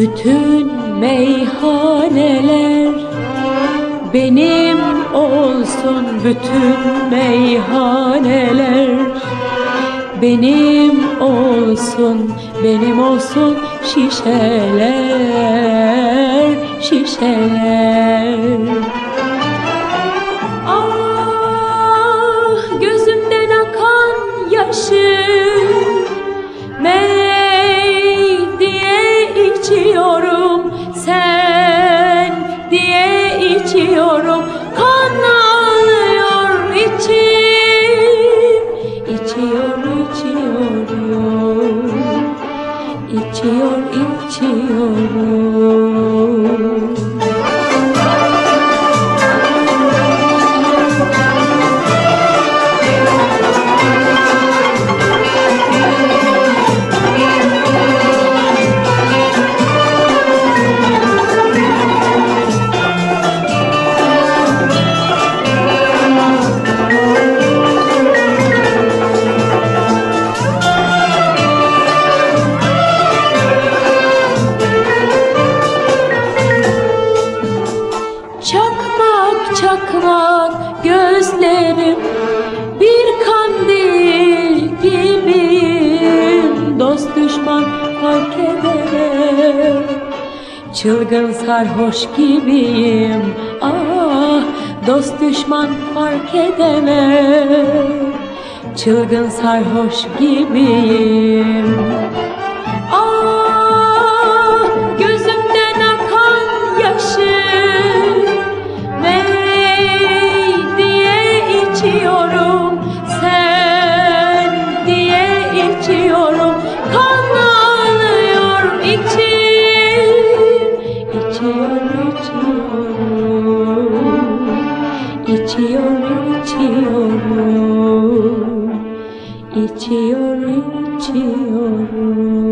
Bütün meyhaneler benim olsun. Bütün meyhaneler benim olsun. Benim olsun şişeler şişeler. İçiyorum Kan ağlıyor içim. İçiyor içiyorum İçiyor içiyorum Çakmak gözlerim bir kandil gibiyim. Dost düşman fark eder Çılgın sarhoş gibiyim. Ah dost düşman fark edemez Çılgın sarhoş gibiyim İçiyor içiyorum İçiyor içiyorum